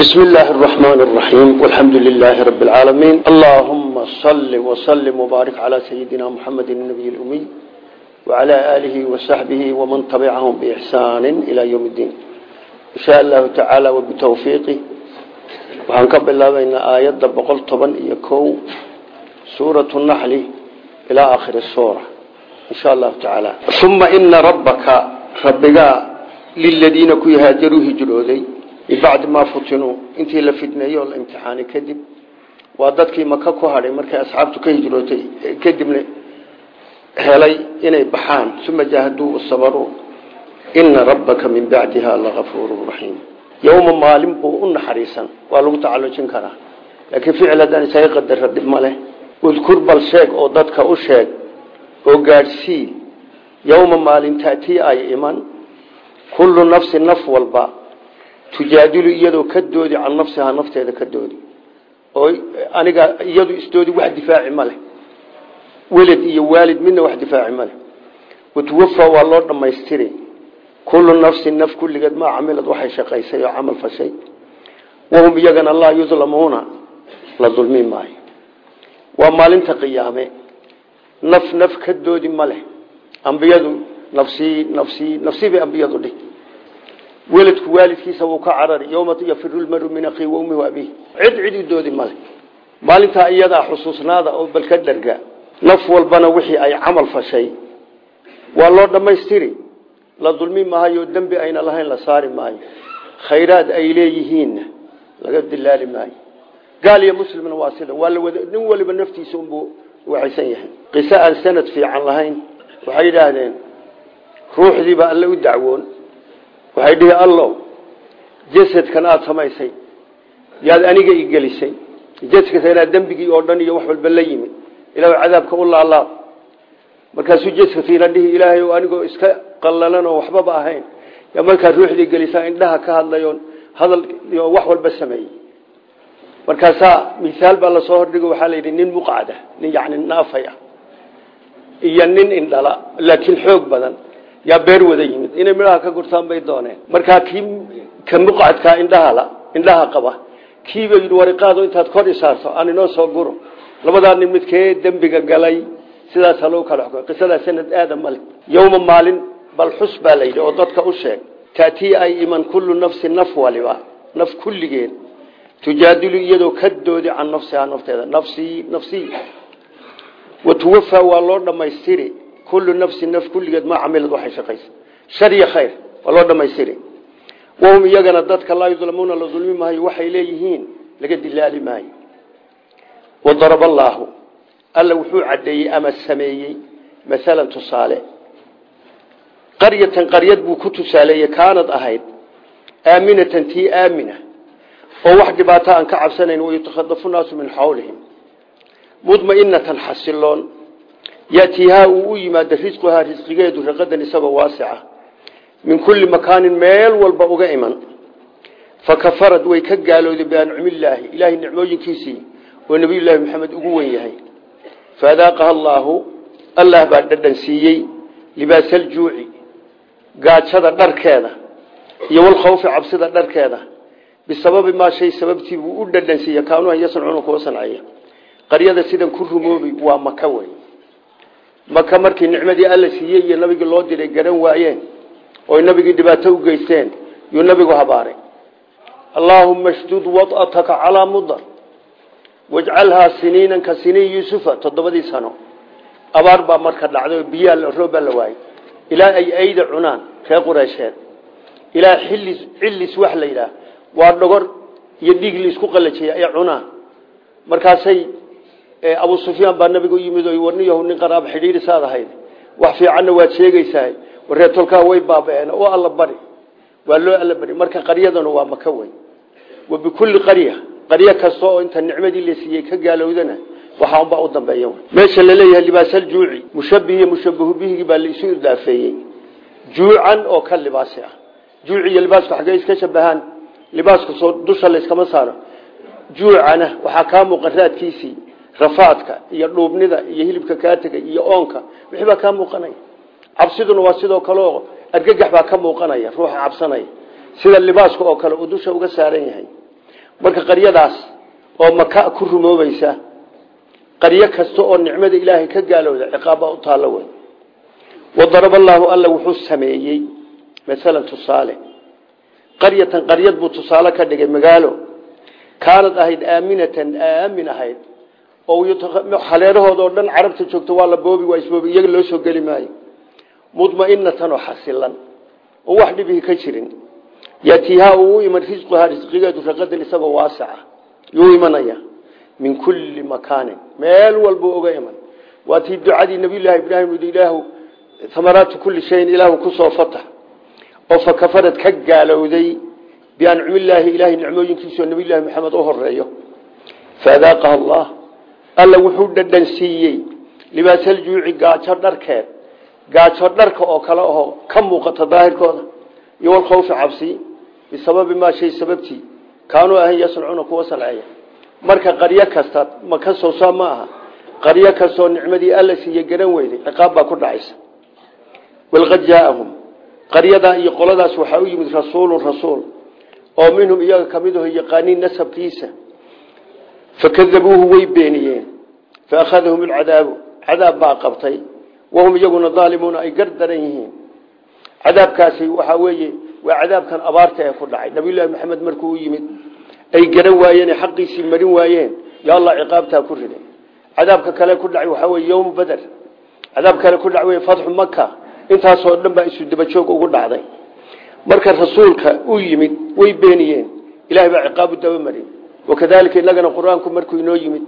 بسم الله الرحمن الرحيم والحمد لله رب العالمين اللهم صل وسلم وبارك على سيدنا محمد النبي الأمي وعلى آله وصحبه ومن تبعهم بإحسان إلى يوم الدين إن شاء الله تعالى وبتوفيقه وهنكب الله بين آيات بقل طبا يكو سورة النحل إلى آخر السورة إن شاء الله تعالى ثم إن ربك ربك للذين كي هاجروا هجرودي bacdi maa futinuu intii la fidneeyo la imtixaanay kadib waa dadkii maka ku hadhay markay asxaabtu ka hijrootay kadibna helay inay baxaan uma jaahaduu sabaruu ina rabbaka min bacdiha lagafuuru raxiim yowma maalin buu u naxariisan waa lagu tacalujin karaa. Laakiin ficil haddaan isaga qadara dhib ma leh. Udkur bal sheeg oo dadka u sheeg oo gaadhsii tujaadilu iyadoo ka doodi can nafsihaa nafteeda ka doodi. Oo aniga iyadu isdoodi wax difaaci ma leh. Iyo waalid midna wax difaaci ma leh. Watuwafa loo dhammaystiri. Kullu nafsin naf kulligeed maa camilad waxay shaqaysay oo camal fashay. Wahum iyagana laa yudlamuuna la dulmi maayo. Waa maalinta qiyaame. Naf naf ka doodi ma leh. Ambiyadu nafsii nafsii nafsii bay ambiyadu weladku waalidkiisa wuu ka carari yowma yafiru lmaru min akii waumihi waabihi cid cid u doodi male maalintaa iyadaa xusuusnaada oo balka dharga naf walbana wixii ay camal fashay. Waa loo dhammaystiri. La dulmi maayo dembi ayna lahayn la saari maayo. Khayraad ay leeyihiinna laga dilaali maayo. Gaal iyo muslimna waa sida. Waa lawada nin waliba naftiisa unbuu waxaysan yahay. Qiso aan sanad fiican lahayn waxay dhihi allow jasadkan aada samaysay yaad aniga i gelisay. Jasadka inaad dembigii oo dhan iyo wax walba la yimid. Ilaah cadaabka u laalaab. Markaasuu jasadkiina dhihi ilaahay o anigoo iska qallalan oo waxbaba ahayn. Yaa markaad ruuxdii gelisaa indhaha ka hadlayoon hadal wax walba sameeyey. Markaasaa misaal baa la soo hordhigo waxaa la yidhi nin muqcada nin yani naafay ah iyo nin indhala laakiin xoog badan yaa beer wada yimid inay midhaha ka gurtaan bay dooneen. Markaa kii ka muqcadkaa indhahala indhaha qaba kiiba yidhi wariqaado intaad kor isaarto aan soo guro. Labadaa nin midkee galay sidaasa loo kala xukumay qisadaa sanad aada male yowma maalin bal xus baa la oo dadka u sheeg taatii ay iman kullu nafsi naf waliba naf kulligeed tujaadilu iyadoo ka doodi can nafsihaa nafteeda. Nafsii nafsii watuwafa waa loo dhammaystiri kullu nafsin naf kulligeed maa camilad waxay shaqaysa. Shar iyo khayr waa loo dhammaystiri wahum iyagana dadka laa yudlamuuna la dulmi maayo waxay leeyihiin laga dilaali maayo. Wadaraba allaahu alla wuxuu caddeeyey ama sameeyey maalan tusaale. Qaryatan qaryad buu ku tusaaleeyey kaanad ahayd aaminatan tii aamina. Oo wax dhibaato aan ka cabsanayn wayutakhadafu naasu min xawlihim. Mudmainatan xasiloon yatiihaa uu u yimaado risquhaa risqigeedu raqadan isagoo waasica. Min kulli makaanin meel walba uga iman. Fakafarad way ka gaalooday biancumillaahi ilaahay nicmooyinkiisii oo nebiyullaahi maxamed ugu wen yahay. Faadaaqaha allaahu allah baa dhadhan siiyey libaasaljuuci gaajada dharkeeda iyo walkhawfi cabsida dharkeeda. Bisababi maa shay sababtii buu u dhadhan siiye kaanuha yasnacuuna kuwa sanceeya qaryada sidan ku rumoobi waa maka wey maka markii nicmadii alla siiyey iyo nabigii loo diray garan waayeen oy nabigii dhibaato u geysteen yuu nabigu habaaray. Allaahuma shdud wad'ataka calaa mudar wajcalhaa siniinan ka siniin yuusufa toddobadii sano. Abaar baa marka dhacday biyaa roob baa la waayey ilaa ay ayda cunaan reer qureysheed ilaa xillis cillis wax la yidhaah waa dhogor iyo dhiig la isku qalajiyay ay cunaan. Markaasay abu sufyaan baa nabiga u yimid o warniyahu nin qaraab xidhiiri saad ahayd. Wax fiicanna waad sheegaysaa waree tolkaa way baaba-een oo alla bari. Waa loo alla bari. Marka qaryadanu waa maka wey wa bikulli qarya qaryo kasta oo inta nicmadii la siiyey ka gaalowdana waxaa unbaa u dambeeya meesha la leeyahay libaasaljuuci mushabih iyo mushabahu bihigii baa laisu idaafeeyey. Juucan oo ka libaasi ah. Juuci iyo libaasku xaggee iska shabahaan libaaska soo dusha layskama saaro. Juucana waxaa kaa muuqan raadkiisii rafaadka iyo dhuubnida iyo hilibka kaa iyo oonka wixii baa kaa muuqanaya. Cabsiduna waa sidoo kaleo argagax baa ka muuqanaya ruuxa cabsanaya. Sida libaaska oo kale uu dusha uga saaran yahay. Marka qaryadaas oo maka ku rumoobaysa qaryo kasta oo nicmada ilaahay ka gaalowda ciqaabbaa u taallo wey. Wadaraba allaahu alla wuxuu sameeyey masalan tusaale. Qaryatan qaryad buu tusaale ka dhigay magaalo. Kaanad ahayd aaminatan aamin oo xaleerahooda oo dhan carabta joogto waa la boobi waa isboobi iyaga loo soo geli maayo. Mudmainatan oo xasilan. Oo wax dhibihi ka jirin. Yatiihaa uu u iman risquhaa risqigeedu raqadan isagoo waasaca. Yuu imanaya. Min kulli makaanin. Meel walbuu oga iman. Waa tii ducadii nabiyullaahi ibraahim yidhi ilaahu amaraatu kulli shayin ilaahu ku soo fatax oo fa kafarad ka gaalowday biancumillaahi ilaahay nicmooyinkiisao nabiyullaahi maxamed u horeeyo faadaaqaha allah alla wuxuu dhadhan siiyey libaasaljuuci gaajo dharkeed. Gaajo dharka oo kale aho ka muuqata daahirkooda. Iyo walkhawfi cabsi. Bisababi maa shay sababtii kaanuu ahan yasnacuuna kuwa salceeya. Marka qaryo kasta maka soosaa ma aha. Qaryo kastoo nicmadii alla siiye garan weyday ciqaab baa ku dhacaysa. Walqad jaaahum. Qaryadaa iyo qoladaas waxaa u yimid rasuulun rasuul. Oo minhum iyaga ka mid aho yaqaaniin nasabkiisa fakadabuuhu way beeniyeen faakhadahum alcadaabu cadaab baa qabtay wahum iyaguna daalimuuna ay gar daran yihiin cadaabkaasi waxaa weeye waa cadaabkan abaarta ee ku dhacay nabiyullaahi maxamed markuu u yimid ay garan waayeen xaqiisii marin waayeen ya allah ciqaabtaa ku riday cadaabka kale ku dhacay waxaa weye yowm bader cadaab kale ku dhac wey fatxu maka intaasoo dhan baa isu dabajoog ugu wakadalika inagana qur'aanku markuu inoo yimid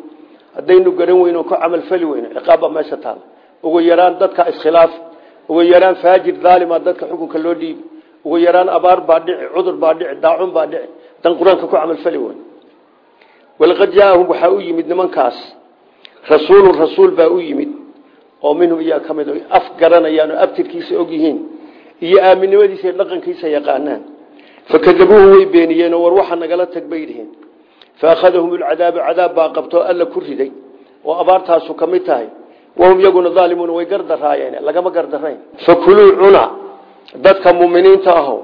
haddaynu garan weyn oo ku camalfali weyno ciqaabbaa meesha taal ugu yaraan dadka iskhilaaf ugu yaraan faajir daalima dadka xukunka loo dhiibi ugu yaraan abaar baa dhici cudur baa dhici daacun baa dhici dan qur'aanka ku camalfali weyn walaqad jaaahum waxaa u yimid nimankaas rasuulun rasuul baa u yimid oo minhum iyaa ka mid af garanayaan oo abtirkiisa og yihiin iyo aaminnimadiisa iyo way beeniyeen war waxa nagala tag bay faakhadahum alcadaabu cadaab baa qabtoo alla ku riday oo abaartaasu ka mid tahay wahum yaguna daalimuuna way gardaraayeen lagama gardarayn fakuluu cuna dadka muminiinta aho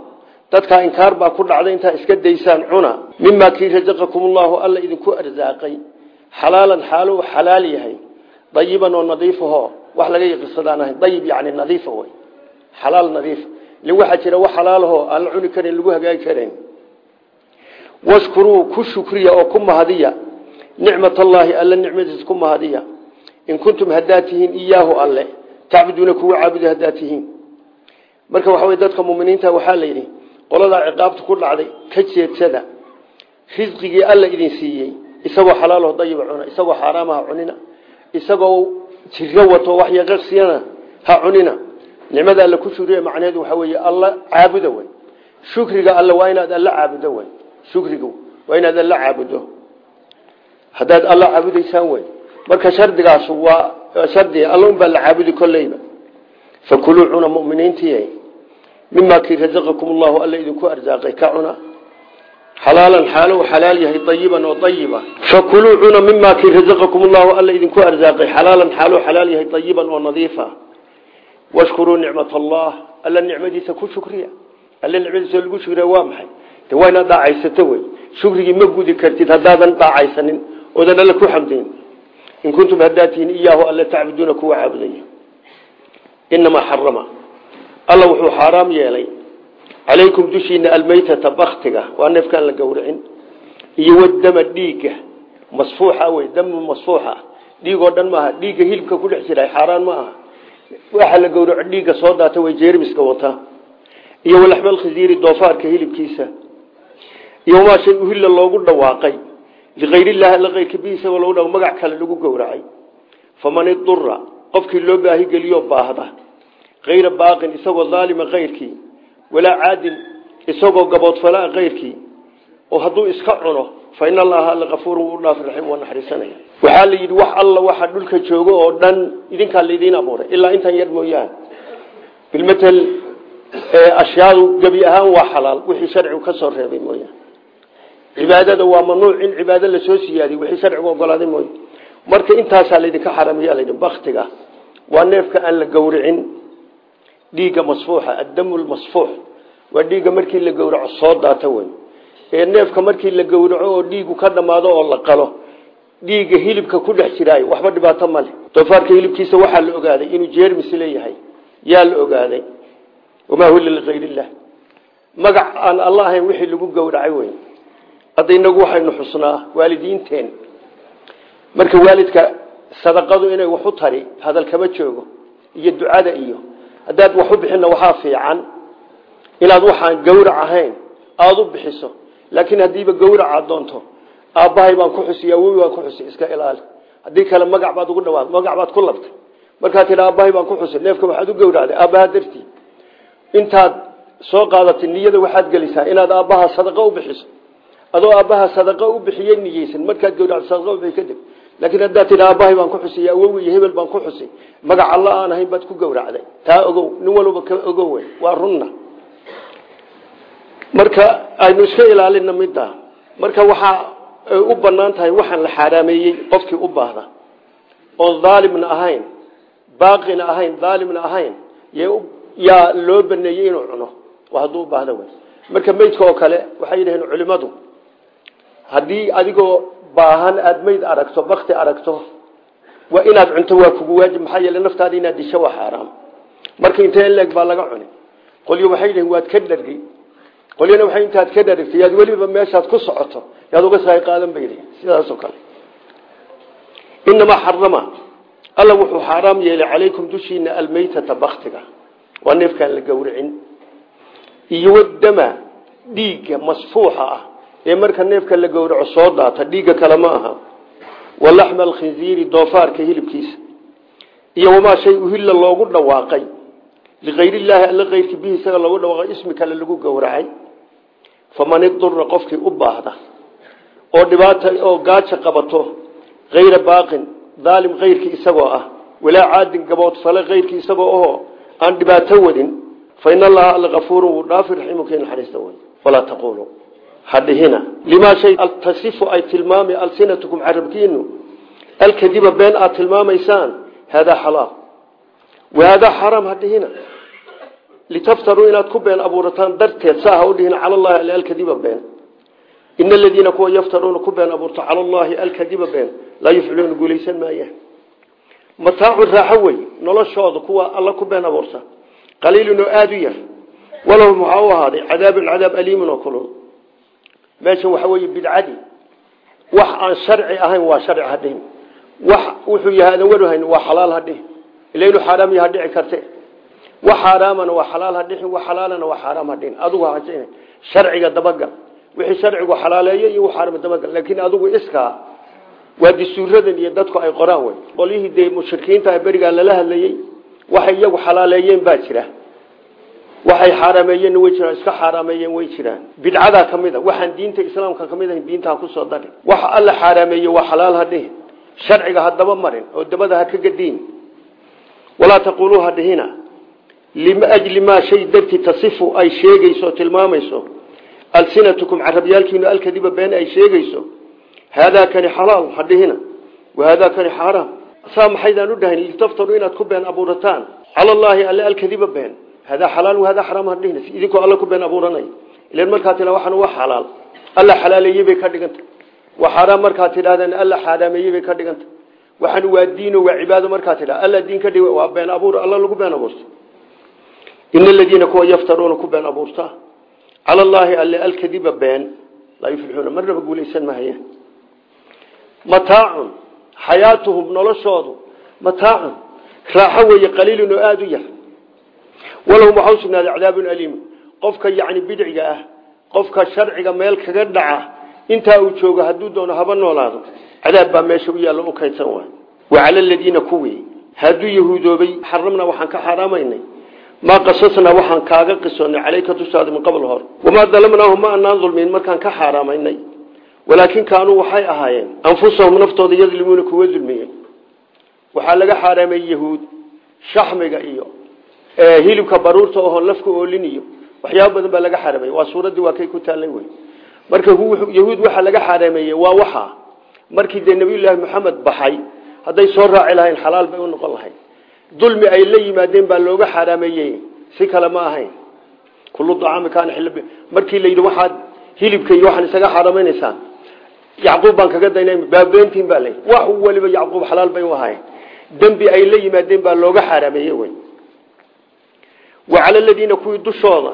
dadka inkaar baa ku dhacday intaa iska daysaan cuna mimaa kii rasaqakum ullahu alla idinku arsaaqay xalaalan xaalo uu xalaal yahay dayiban oo nadiifaho wax laga yaqisadaan ahayn dayib yani nadiifa wey xalaal lagu hagaagi karayn washkuruu ku shukriya oo ku mahadiya. Nicmat allaahi alla nicmadiisa ku mahadiya. In kuntum haddaad tihiin iyaahu alle. Tacbuduuna kuwa caabuda haddaad tihiin marka waxa wey dadka muminiinta waxaa la yidhi qoladaa ciqaabta ku dhacday ka jeedsada. Risqigii alla idin siiyey. Isagoo xalaalaho dayiba cuna isagoo xaaraamaha cunina. Isagoo jiro wato wax yaqaqsiyana ha cunina. Nicmada alla ku shukriya macnaheedu waxaa weeye alla alle shukrigu waa inaad alla caabudo. Haddaad alla caabudaysaan wey marka shardigaas waa shardi alla un baa la caabudi kolleyba fakuluu cuna muminiintii mimaa kii rasaqakum allahu alla idinku arsaaqay ka cuna. Xalaalan xaalo xalaal yahay ayiban oo ayiba fakuluu cuna mimaa kii rasaqakum allahu alla idinku arsaaqay. Xalaalan xaalou xalaal yahay ayiban oo nadiifa. Washkuruu nicmat allah alla nicmadiisa ku shukriya. Alla nicmadiisa lagu shukriya waa maxay de waa inaad dhaacaysato wey. Ma gudi kartid haddaadan dhaacaysanin oodan alle ku xamdin. In kuntum haddaad tihiin iyaahu alla tacbuduuna kuwa caabudaya. Inamaa xarama. Alla wuxuu xaaraam yeelay. Calaykum dushiina almaytata baktiga waa neefkaan la gowracin. Iyo wadama dhiigga masfuuxa wey damu masfuuxa. Dhiigoo dhan maaha dhiigga hilibka ku dhex jira xaaraan ma waxa la gowraco dhiigga soo daata way jeermiska wataa iyo walaxmal khisiiri doofaarka hilibkiisa iyo wamaa shay uhilla loogu dhawaaqay. Likayrillahi alla logu dha magac kale lagu gowracay. Faman idura qofkii loo baahigeliyo baahda. Kayra baaqin isagoo daalima kayrkii walaa caadin isagoo gaboodfalaa kayrkii oo hadduu iska cuno fa in allaha alla kafuurun u dhaaf raxiim waa waxaa la yidhi wax alla waxa dhulka joogo oo dhan idinkaa laydiin abuuray ilaa intan yar mooyaan bilmatel ashyaadu gebi ahaan waa xalaal wixii sharcigu ka soo reebay mooyaan cibaadada waa mamnuuc in cibaado la soo siyaadiy wixii sharcigu ogolaaday mooy marka intaasaa laydinka xaramaya laydhi baktiga waa neefka aan la gowricin. Dhiigga masfuuxa addamu lmasfuux waa dhiigga markii la gowraco soo daata wey ee neefka markii la gowraco oo dhiigu ka dhammaado oo la qalo dhiigga hilibka ku dhex jiraayo waxba dhibaato male doofaarka hilibkiisa waxaa la ogaaday inuu jeermis leeyahay yaa la ogaaday. Wamaa huwa ligayr illah magac aan alla ahayn wixii lagu gowracay wey hadda inagu waxaynu xusnaa waalidiinteen. Marka waalidka sadaqadu inay wax u tari hadal joogo iyo ducada iyo haddaad wax u bixinna waxaa fiican inaad waxaan gowrac ahayn aada u bixiso. Laakiin haddiiba gowracaad doonto aabbahay baan ku xusiy awowi baan ku xusi iska ilaali. Haddii kale magac baad ugu dhawaad magac baad ku labtay. Markaad tidha aabbahay baan ku xusi neefka waxaad u gowracday aabbaha dartii. Intaad soo qaadatay niyada waxaad gelisaa inaad aabbaha sadaqa u bixiso adoo aabbaha sadaqa u bixiyey niyeysan markaad gowracdo sadaqa ubixi kadib laakiin haddaad tidha aabbahay baan ku xusiy awowi iyo hebel baan ku xusi magac alla aan baad ku gowracday taa ogow nin walba ka ogow wey waa runna. Marka aynu iska ilaalina midda marka waxaa u bannaan tahay la xaaraameeyey qofkii u baahda. Oon dhaalimna ahayn baaqina ahayn dhaalimna ahayn yaa loo baneeyey inuu cuno hadduu u marka meydka oo kale waxay yidhaheen culimadu haddii adigoo baahan aada meyd aragto bakti aragto waa inaad cunto waa kugu waajib maxaa yeele naftaada inaad disho waa xaaraam. Marka intee in leeg baa laga cuni qolyo waxay yidhaheen waad ka dhargi qolyana waxay intaad ka dharigtay yaad weliba meeshaad ku socoto yaad uga sahay qaadan bay yidhaheen sidaasoo kale. Inamaa xarama alla wuxuu xaaraam yeelay calaykum dushiina almeytata baktiga waa neefkaan la gowricin iyo wadama dhiigga masfuuxa ah ee marka neefka la gowraco soo daata dhiigga kale ma aha. Walaxma alkhinziiri doofaarka hilibkiisa. Iyo wamaa shay uhilla loogu dhawaaqay. Likayriillaahi alla keyrkii bihi isaga loogu dhawaaqay ismi kale lagu gowracay. Faman idura qofkii u baahda. Oo dhibaata oo gaaja qabato hayra baaqin daalim keyrkii isagoo ah. Walaa caadin gabood fale keyrkii isagoo ahoo aan dhibaato wadin. Fa in allaha alla kafuurun wuu dhaafi raximuka naxariista way walaa taquulu hadhihina. Limaa shay tasifu ay tilmaamay alsinatukum carabkiinu alkadiba been aad tilmaamaysaan haadaa xalaal. Wahaadaa xaraam hadhihina. Litaftaruu inaad ku been abuurataan darteed saaha udhihina cala allahi al alkadiba been. Ina aladiina kuwa yaftaruuna ku been abuurto cala allahi alkadiba been laa yufciluuna guulaysan maayaan mataacu raaxo wey noloshooda kuwa alla ku been abuurta qaliilun oo aada u yar. Walahum waxaa u ahaaday cadaabun cadaab aliimun oo kulul meesha waxa weeye bidcadii. Wax aan sharci ahayn waa sharci hadhihin. Wax wuxuu yahay adan waruhayn waa xalaal hadhihin. Ila inuu xaaraam yaha dhici karte wax xaaraamana waa xalaal hadhihin wax xalaalana waa xaaraam hadhihin. Adigu hasin sharciga dabagal wixii sharcigu xalaaleeyo iyo xaaraam dabagal laakiin adigu iskaa waa disuuradan iyo dadku ay qoraan wey qolyihii dee mushrikiinta berigaa lala hadlayey waxay iyagu xalaaleeyeen baa jira waxay xaaraameeyeen way jiraan iska xaaraameeyeen way jiraan. Bidcadaa ka mid a waxaan diinta islaamka ka mid ahayn diinta ha ku soo darin. Waxa alla xaaraameeye waa xalaal ha sharciga ha marin oo dabada ha ka gadiin walaa taquuluu ha dhihina. Liajli maa shay dartii tasifu ay sheegayso tilmaamayso. Alsinatukum carabyaalkiinu alkadiba been ay sheegayso. Haadaa kani xalaal ha dhihina. Wahaadaa kani xaaraam. Saa maxaydaan u dhahayn litaftaruu inaad ku been abuurataan. Cala allaahi alkadiba been hadaa xalaal hadaa xaraam ha dhihina idinkoo alla ku been abuuranay ilan markaa tila waxaan waa xalaal alla xalaaleeyey bay ka dhiganta waa xaaraam markaad tidhahdeen alla xaaraameeyey bay ka dhiganta waxaan waa diino waa cibaado markaad tidha alla diin ka dhig waa been abuur alla lagu been abuurta ina aladiina kuwa yaftaruuna ku been abuurta cala allaahi alle alkadiba been laa yuflixuuna marnaba guulaysan mahayaan mataacun xayaatuhum noloshoodu mataacun raaxo weeye qaliilun oo aada u yar walahum waxaa u sugnaaday cadaabun aliim. Qofka yacni bidciga ah qofka sharciga meel kaga dhaca intaa uu joogo hadduu doono haba noolaado cadaab baa meesha u yaalla u kaydsan waay wa cala aladiina kuwii hadduu yahuudoobay xaramna waxaan ka xaaraamaynay maa qasasnaa waxaan kaaga qisoonay calayka dushaada min qabl hor. Wamaa dalamnaahum ma anaan dulmin markaan ka xaaraamaynay walaakin kaanuu waxay ahaayeen anfusahum hilibka baruurta oho lafka oolin iyo waxyaaba badan baa laga xaarameeyey waa suuraddii waa kay ku taallay wey marka yahuud waxaa laga xaaraameeyey waa waxa. Markii dee nabiyullaahi maxamed baxay hadday soo raaci lahayn xalaal bay u noqon lahayd dulmi ay la yimaadeen baa looga xaaraameeyey si kale ma ahayn. Kullu acaami kaana markii la yidhi waxaad hilibka iyo waxaan isaga xaaramaynaysaan yacquub baan kaga daynay baabeyntiin baa lay wax waliba yacquub xalaal bay u ahaayeen. Dembi ay la yimaadeen baa looga xaaraameeye wey wa cala aladiina kuwii dushooda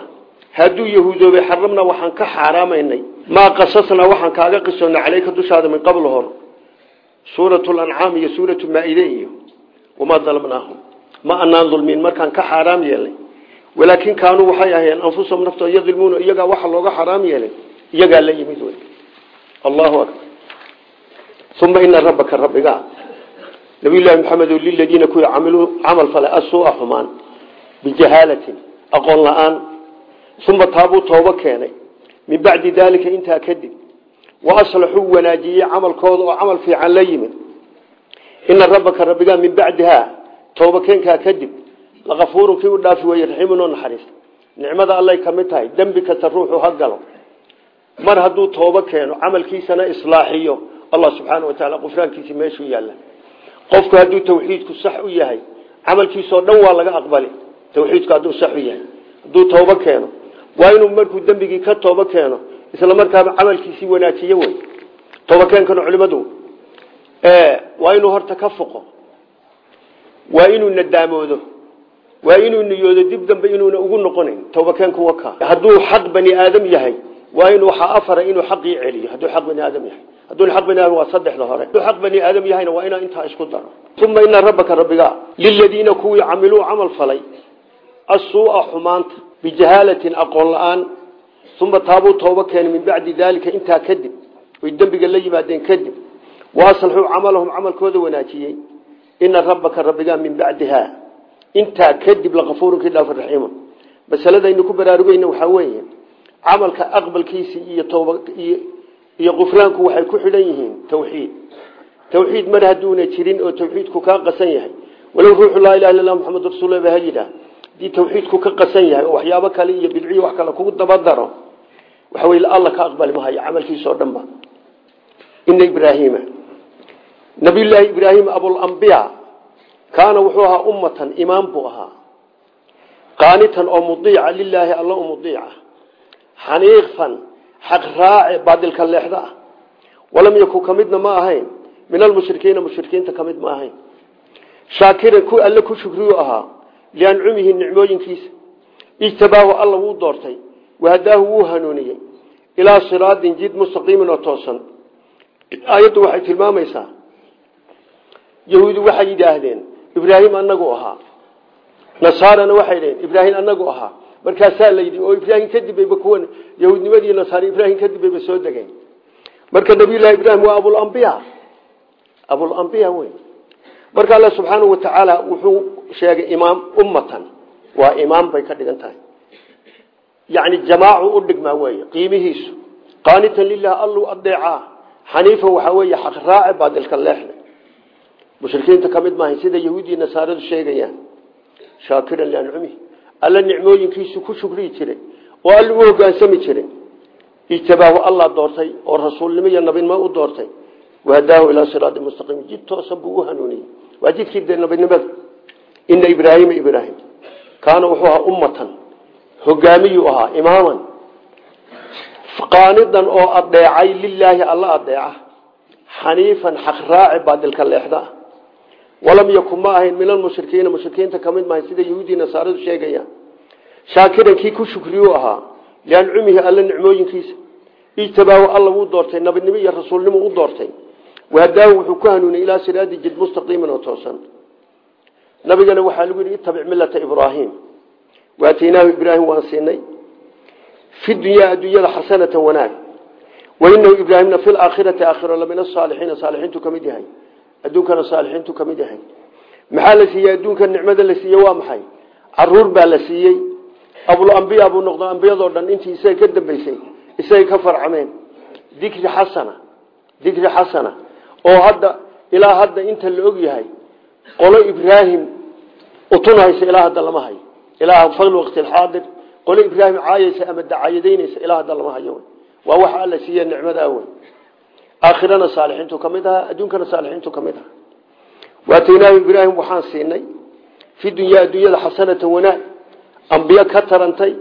hadduu yahuudoobay xaramna waxaan ka xaaraamaynay maa qasasnaa waxaan kaaga qisoonay caleyka dushaada min qabl hor. Suuratu lancaam iyo suuratu maa-ide iyo wamaa dalabnaahum ma anaan dulmin markaan ka xaaraam yeelnay. Walaakin kaanuu waxay ahayeen anfusahum naftooda yadilmuuna iyagaa waxa looga xaaraam yeelay iyagaa la yimid wey allahu akbar. Uma ina rabbaka rabbiga nabiyullaahi maxamed liladiina kuwii camiluu camal xumaan bijahaalatin aqoon la'aan. Uma taabuu toobo keenay. Min bacdi daalika intaa kadib wa aslaxuu wanaajiyey camalkooda oo camal fiican la yimid. Ina rabbaka rabbigaa min bacdihaa tooba keenkaa kadib lakafuurun kii u dhaafi weeye raxiimun oo naxariista. Nicmada allay ka mid tahay dembi kasta ruuxu ha galo. Mar hadduu toobo keeno camalkiisana islaaxiyo. Allah subxaana wa tacaala qufraankiisi meeshuu yaalla qofku hadduu tawxiidku tawxiidku hadduu sax u yahay hadduu toobo keeno waa inuu markuu dembigii ka toobo keeno isla markaaba camalkiisii wanaajiyo wey toobakeenkana culimadu waa inuu horta ka foqo waa inuu nadaamoodo waa inuu niyoodo dib dambe inuuna ugu noqonayn toobakeenku waka hadduu xaq bani aadam yahay waa in waxaa afara inuu xaqii celiyo hadduu xaq bani aadam yahay. Hadduu xaq bani aadam waa saddexda hore. Hadduu xaq bani aadam yahayna waa inaa intaa isku daro. Uma ina rabbaka rabbiga liladiina kuwii camiluu camal falay asuu'a xumaanta bijahaalatin aqoon la'aan uma taabuu toobo keenay min bacdi daalika intaa kadib oy dembiga la yimaadeen kadib wa aslaxuu camalahum camalkooda wanaajiyey ina rabbaka rabbigaa min bacdiha intaa kadib lakafuurunkii dhaaf raxiimun masaladaynu ku baraarugeyna waxaa weeye camalka aqbalkiisi iyo tooba iyo qufraanku waxay ku xidhan yihiin tawxiid tawxiid mar hadduuna jirin oo tawxiidku kaa qasan yahay walow ruuxu laa haddii tawxiidku ka qasan yahay oo waxyaabo kale iyo bidciyo wax kale kugu dabadaro waxa wey alla ka aqbali mahayo camalkiisa oo dhan ba ina ibraahiima nabiyullaahi ibraahim abulambiya kaana wuxuu ahaa ummatan imaam buu ahaa. Qaanitan oo mudiica lilaahi alla u mudiica. Xaniifan xaq raace baadilka leexda ah. Walam yakun ka midna ma ahayn. Min almushrikiina mushrikiinta ka liancumihi nicmooyinkiisa ijtabaahu alla wuu doortay wahadaahu wuu hanuuniyey ilaa siraadin jid mustaqiimin oo toosan aayaddu waxay tilmaamaysaa yahuudi waxay yidhaahdeen ibraahim anagu ahaa nasaarana waxay dhaheen ibraahim anagu ahaa markaasaa la yidhi oo ibraahim kadib bayba kuwan yahuudnimadii nasaare ibraahim kadib bayba soo degeen marka nabiyullahi ibraahim waa marka alla subxaanahu watacaala wuxuu sheegay imaam ummatan. Waa imaam bay ka dhigan tahay. Yani jamaacu u dhigmaa wey qiimihiisu. Qaanitan lilah allu adeecaa xaniifan waxaa weeye xaq raace baadilka leexle mushrikiinta ka mid sida yahuudiya nasaaradu sheegayaan. Shaakiran liancumih alla nicmooyinkiisu ku shukriyi jiray oo alla u hogaansami jiray. Ijtabaahu allah doortay oo rasuulnimo iyo nabinimo u doortay wahadaahu ilaa siraadi mustaqiim jid toosan buu u hanuuniyey waa jidkii dee nabinimada ina ibraahima ibraahim kaana wuxuu ahaa ummatan hogaamiyuu ahaa imaaman qaanidan oo adeecay lilaahi alla adeeca xaniifan xaq raaci baadilka leexda ah walam yakun ma ahayn min almushrikiina mushrikiinta ka mid maahay sida yahuudii nasaaradu sheegayaan shaakiran kii ku shukriyuu ahaa liancumihi alla nicmooyinkiisa ijtabaahu alla wuu doortay wahadaahu wuxuu ku hanuuniyey ilaa siraadi jid mustaqiiman oo toosan nabigana waxaa lagu yidhi itabic millata ibraahim waataynaahu ibraahim waan siinay fi dunyaa adduunyada xasanatan wanaag wainahu ibraahimna fi laakhirati aakhira lamin asaalixiina saalixiintu ka mid yahay adduunkana saalixiintu ka mid yahay maxaa la siiyey adduunka nicmada la siiyey waa maxay carruur baa la siiyey abulambiya buu noqda ambiyadoo dhan intii isaga ka dambeysay oo hadda ilaa hadda inta la og yahay qolo ibraahim utunhaysa ilaa hadda lama hayo. Ilaa fadl waqti alxaadir qolo ibraahim caayaysa ama dacayadaynaysa ilaa hadda lama hayo. Waa waxa alla siiye nicmada wey aakhirana saalixiintu ka mid ahaa adduunkana saalixiintu ka mid aha. Waataynaahu ibraahim waxaan siinay fi dunyaa adduunyada xasanatan wanaag. Ambiyo ka tarantay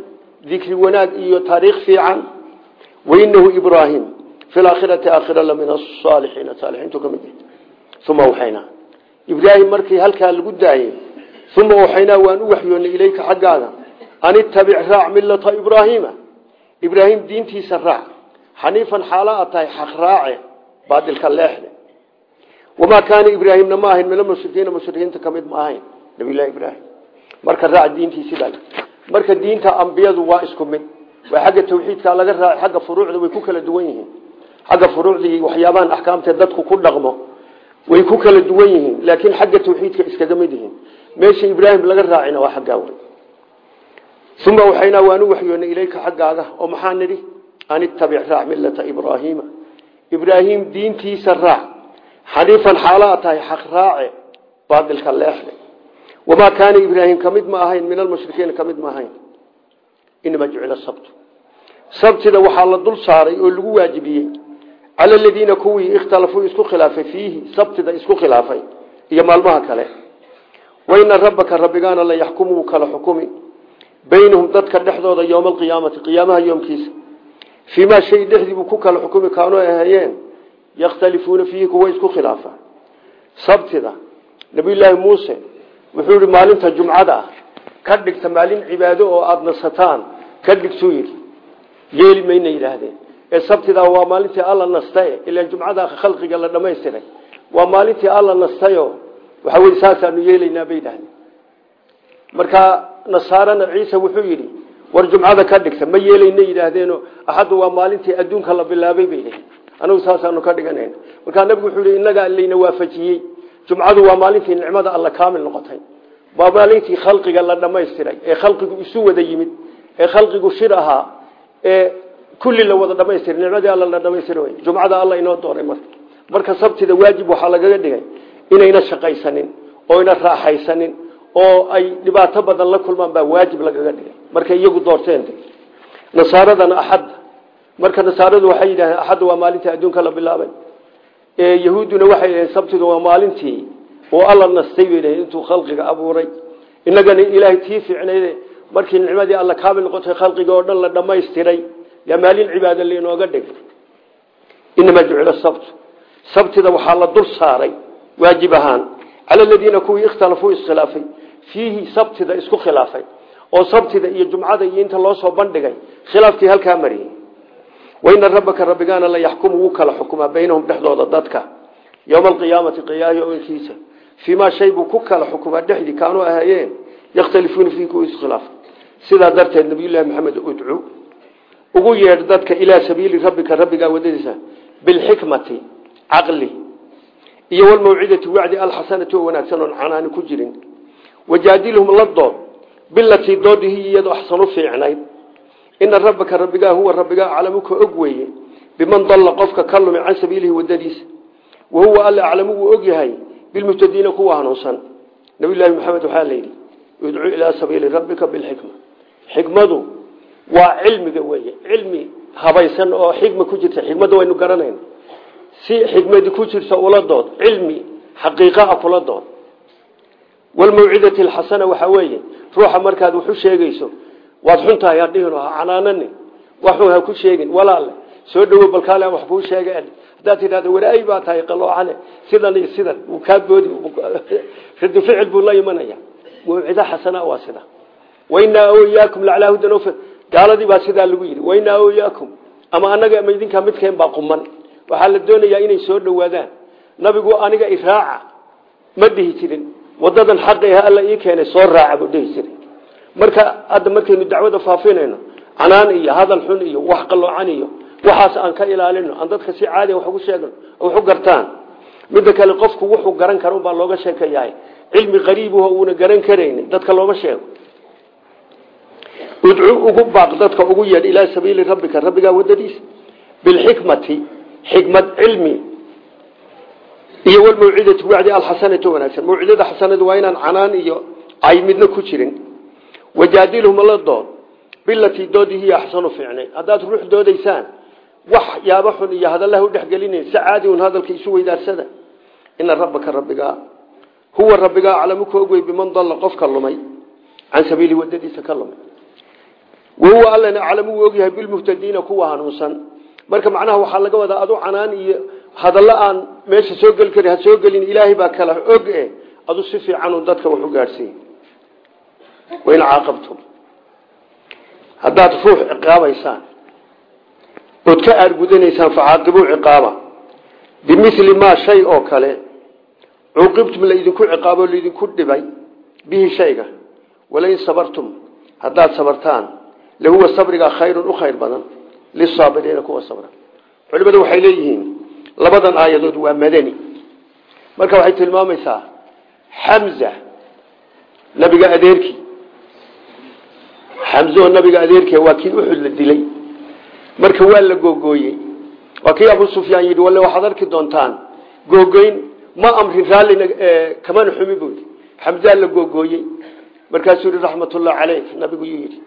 dikri wanaag iyo taariikh fiican. Wainahu ibraahim aakhira la min asaalixiina saalixiintu ka mid uma waxaynaa ibraahim markii halkaa lagu daayey uma waxaynaa waan u waxyoonnay ilayka xaggaada an ittabic raac millata ibraahiima ibraahim diintiisa raac xaniifan xaala a tahay xaq raace baadilka leexde wamaa kaana ibraahimna ma ahayn min almushrikiina mushrikiinta ka mid ma ahayn nabiylahi ibraahim marka raac diintiisida marka diinta ambiyadu waa isku mid waa xagga tawxiidka laga raac xagga furuucdii waxyaabahan axkaamta dadku ku dhaqmo way ku kala duwan yihiin laakiin xagga tawxiidka iskaga mid yihiin. Meesha ibraahim laga raacina waa xaggaa wey uma waxaynaa waanu waxyoonnay ilayka xaggaaga oo maxaa nidhi? An ittabic raac millata ibraahiima ibraahim diintiisa raac. Xaniifan xaala a tahay xaq raace baadilka leexde wamaa kaana ibraahim ka mid ma ahayn min almushrikiina ka mid ma ahayn. Inamaa cala aladiina kuwii ikhtalafuu isku khilaafay fiihi sabtida isku khilaafay iyo maalmaha kale waina rabbaka rabbigaana la yaxkumu wuu kala xukumi baynahum dadka dhexdooda yowma alqiyaamati qiyaamaha yoomkiisa fii maa shay dhexdii buu ku kala xukumi kaanoo ahayeen yakhtalifuuna fiihi kuwa isku khilaafa sabtida nabiyulaahi muuse wuxuu yihi maalinta jumcada ah ka dhigta maalin cibaado oo aada nasataan ka dhigtuu yidhi yeeli yidhaahdeen ee sabtida waa maalintii alla nastaye ilaan jumcada khalqiga la dhamaystiray. Waa maalintii alla nastayo waxa wey saasaanu yeelaynaa bay yidhahdeen markaa nasaarana ciise wuxuu yidhi war jumcada ka dhigta ma yeelayna yidhaahdeeno axaddu waa maalintii adduunka la bilaabay bay yidhahdeen. Anagu saasaanu ka dhiganayn. Markaa nabigu wuxuu yihi innagaa layna waafajiyey. Jumcadu waa maalintii nicmada alla kaamil noqotay. Waa maalintii khalqiga la dhamaystiray ee khalqigu isu wada yimid ee khalqigu shir ahaa ee kulli la wada dhamaystira nicmadii alla la dhamaystira wey jumcada alla inoo dooray marka. Marka sabtida waajib waxaa lagaga dhigay inayna shaqaysanin oo ayna raaxaysanin oo ay dhibaato badan la kulmaan baa waajib lagaga dhigay. Markay iyagu doorteen nasaaradana axadda marka nasaaradu waxay yidhahdeen axadda waa maalintii adduunka la bilaabay. Yahuudduna waxay yidhaheen sabtidu waa maalintii oo alla nastay bay yidhaheen intuu khalqiga abuuray. Innagana ilaahay tii fiicnayde markii nicmadii alla kaamil noqotay khalqiga oo dhan la dhamaystiray yaa maalin cibaado lainooga dhigay inamaa jucila sabtu. Sabtida waxaa la dul saaray waajib ahaan. Cala aladiina kuwii ikhtalafuu iskhilaafay. Fiihi sabtida isku khilaafay. Oo sabtida iyo jumcada iyo inta loo soo bandhigay khilaafkii halkaa mariyey waina rabbaka rabbigaana la yaxkumu wuu kala xukumaa baynahum dhexdooda dadka. Yowma alqiyaamati qiyaayoinkiisa fii maa shay buu ku kala xukumaa dhexdii kaanuu ahaayeen. Yakhtalifuuna fiihi kuwa iskhilaaf sidaa darteed nabiyullaahi maxamed udcu ugu yeedh dadka ilaa sabiili rabbika rabbigaa wadadiisa bilxikmati caqli iyo walmawcidati wacdi alxasanati oo wanaagsan oon canaani ku jirin. Wajaadilhum la dood bilatii doodihii iyadoo axsanu fiicnayd ina rabbaka rabbigaa huwa rabbigaa aclamu ka og weeye biman dalla qofka ka lumi can sabiilihi wadadiisa wahuwa alla aclamu wuu og yahay bilmuhtadiina kuwa hanuunsan. Nabiyullaahi maxamed waxaa layidhi idcu sabiili rabbika bilxikma. Xikmadu waa cilmiga weeye cilmi habaysan oo xikma ku jirta xikmadda waynu garanayna si xikmadi ku jirta ula dood cilmi xaqiiqaa kula dood. Walmawcidati alxasana waxaa weeye ruuxa markaad waxu sheegayso waad xuntahay hadhihin ha canaanani waxun ha ku sheegin walaale soo dhawo balkaale wax kuu sheega haddaad tidhahdo waraay baa tahay qaloocane sidan iyo sidan. Wuu kaa boodi radi ficil buu la imanaya. Mawcido xasana waa sida. Wainaa oyaakum laclaa hudan gaaladii baa sidaa lagu yidhi wainaa oyaakum ama anaga ama idinkaa midkeen baa quman waxaa la doonayaa inay soo dhowaadaan. Nabigu aniga iraaca ma dhihi jirin. Wadadan xaqeha alla ii keenay soo raaca buu dhihi jiray. Marka hadda markaynu dacwada faafinayno canaan iyo hadal xun iyo wax qaloocan iyo waxaas aan ka ilaalino aan dadka si caadiya wax ugu sheegno wax u gartaan midda kale qofku wuxuu garan kara unbaa looga sheekayahay cilmi qariibuho uuna garan karaynin dadka looma sheego udcu ugu baaq dadka ugu yeedh ilaa sabiili rabbika rabbigaa wadadiisa bilxikmati xikmad cilmi iyo walmawcidati wacdi alxasanati wanaagsan. Mawcidada xasanadu waa inaan canaan iyo ay midna ku jirin. Wajaadilhum la dood bilatii doodihii axsanu fiicnay haddaad ruux doodaysaan wax yaaba xun iyo hadallaha udhexgelinayn si caadi un hadalka isu weydaarsada ina rabbaka rabbigaa huwa rabbigaa aclamu ka ogwey biman dalla qofka lumay can sabiili wadadiisa ka lumay wahuwa allana aclamu wuu ogyahay bilmuhtadiina kuwa hanuunsan. Marka macnaha waxaa laga wadaa adu canaan iyo hadallo aan meesha soo geli karin ha soo gelin ilaahay baa kala og e adu si fiican dadka wax u gaadhsiiy wain caaqabtum haddaad ruux ciqaabaysaan ood ka aargudanaysaan facaaqibuu ciqaaba. Bimili maa shay oo kale cuuqibtum laydinku ciqaabo laydinku dhibay bihi shayga. Walain lahuwa sabrigaa khayrun u khayr badan lisaabiriina kuwa sabra culimadu waxay leeyihiin labadan aayadood waa madani marka waxay tilmaamaysaa xamza nabiga adeerkii xamzoo nabiga adeerkii waa kii la dilay marka waa la googooyey waa kii sufyaan yidhi walle waxaad doontaan googoyn ma amrin raallina kamana xumi buu yidhi la googooyey markaasuu yihi raxmatullahi caleyk nabigu yuu yidhi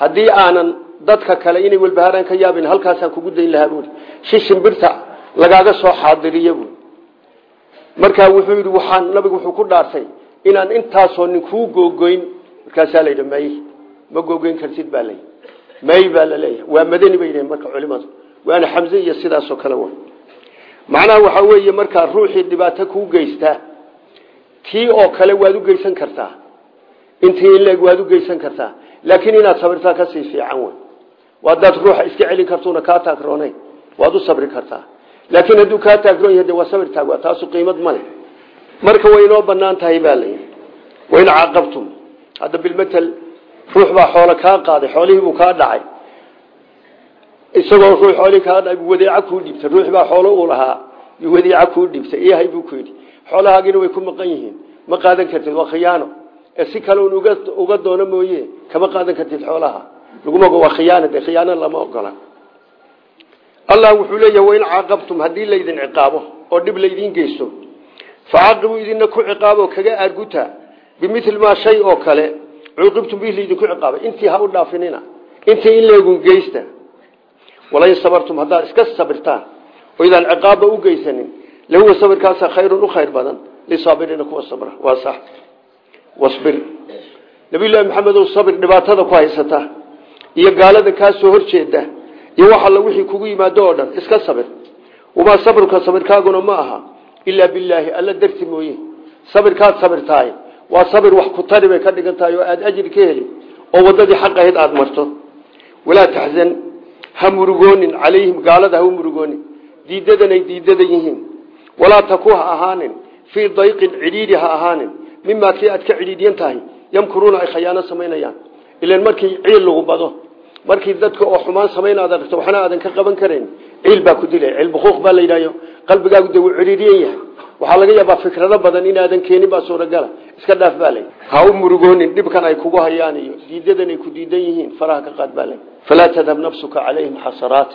haddii aanan dadka kale inay walbahaaraan ka yaabin halkaasaan kugu dayn lahaa buui si shimbirta lagaaga soo xaadiriyo buui markaa wuxuu yidhi waxaan nabigu wuxuu ku dhaartay inaan intaasoo nin kuu googoyn markaasaa layidhi may ma googoyn kartid baa may baa waa madani bay marka culimadu waana xamze iyo sidaasoo kale wa macnaha waxaa weeye markaa ruuxii dhibaato kuu geystaa tii oo kale waad u geysan kartaa. Intii in leeg waad u geysan kartaa laakiin inaad sabirtaa ka sii fiican wey wadaad ruuxa iska celin kartuuna kaa taagroonayn waad sabri kartaa. Laakiin hadduu kaa taagroon yahay de waa taasu qiimad male marka way inoo bannaan tahay baa layihi caaqabtum. Hadda bilmatel ruux baa xoolo kaa qaaday xoolihiibuu kaa dhacay. Isagoo ruux xoolihii kaa dhacay wadeeca kuu dhiibtay ruux baa xoolo uu lahaa wadeeca kuu dhiibtay iyahay buu ku yidhi xoolahaagina way ku maqan yihiin. Ma qaadan kartid waa khiyaano si kale un uga doono mooye kama qaadan kartid xoolaha. Laguma waa khiyaana de khiyaano lama ogola. Allah wuxuu leeyahay wain caaqabtum haddii laydin ciqaabo oo dhib laydin geysto facaaqibuu idina ku ciqaabo kaga aarguta bimili maa shay oo kale cuuqibtum bihi laydinku ciqaabay intii ha u dhaafinina intii in leegun geysta. Walain sabartum haddaad iska sabirtaan oo idaan ciqaabba u geysanin lahuwa sabirkaasa khayrun u khayr badan lisaabiriina kuwa sabra. Waa sax wasbir. Nabiyullaahi maxamedow sabir dhibaatada ku haysata iyo gaalada kaa soo horjeeda iyo wax alla wixii kugu yimaado oo dhan iska sabir. Wamaa sabruka sabirkaaguna ma aha ilaa bilaahi alla darti mooye. Sabirkaad sabirtahay waa sabir wax ku tari bay ka dhigan tahay oo aada ajri ka heli oo wadadii xaq ahayd aada marto. Walaa taxzan ha murugoonin calayhim gaalada ha u murugoonin diidadanay diidada yihiin. Walaa taku ha ahaanin fii dayqin cidhiidhi ha ahaanin mimaa kii aad ka cidhiidyan tahay yamkuruuna ay khayaano samaynayaan. Ilan markii ciil lagu bado markii dadka oo xumaan samaynaad aragto waxna aadan ka qaban karayn ciil baa ku dilay ciil buquuq baa la yidhahyo qalbigaagu de wuu yahay. Waxaa laga yaabaa fikrado badan inaadan keenin baa suuragala iska dhaaf baa lay murugoonin dhibkan ay kugu hayaan iyo diidadan ay ku diidan yihiin faraha ka qaad baa lay falaa nafsuka calayhim xasaraat.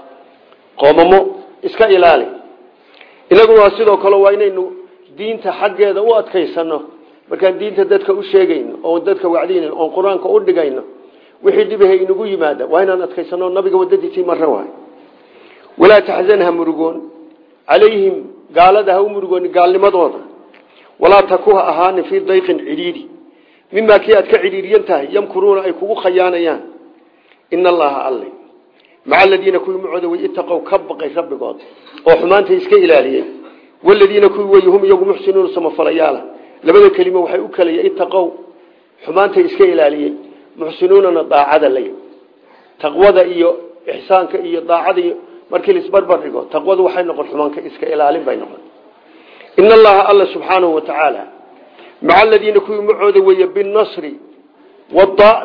Qoomamo iska ilaali. Inaguna waa sidoo kale waa inaynu diinta xaggeeda u adkaysano markaan diinta dadka u sheegayno oon dadka wacdiynan oon qur'aanka u dhigayno wixii dhibahay inagu yimaada waa inaan adkaysano nabiga wadadiisii marra waay walaa taxzan murugoon. Calayhim gaalada ha u gaalnimadooda. Walaa taku ha ahaanin dayqin cidhiidhi mimaa kii ka cidhiidyan tahay yamkuruuna ay kugu khayaanayaan. Ina allaha alle maca aladiina kuwii macooda way itaqow ka baqay rabbigood. Oo xumaanta iska ilaaliyey. Waladiina kuwii wey hum iyagu muxsinuuna samafalayaala labada kelimo waxay u kalaya itaqow xumaanta iska ilaaliyey muxsinuunana daacada lay taqwada iyo ixsaanka iyo daacada markii laisbarbar taqwadu waxay noqon xumaanka iska ilaalin bay noqon. In allaha alla subxaanahu watacaala maca aladiina kuwii macooda weeye binasri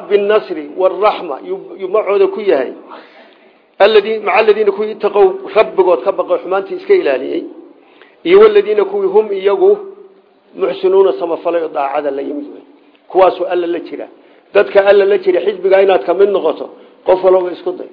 binasri waraxma yuu macooda ku yahay. Maca aladiina kuwii itaqow rabbigood ka baqo xumaantii iska ilaaliyey iyo waladiina kuwii hum iyagu muxsinuuna samafalay oo daacada la yimid wey kuwaasuu alla la jira. Dadka alla la jira xisbiga inaad ka mid noqoto qof walba isku day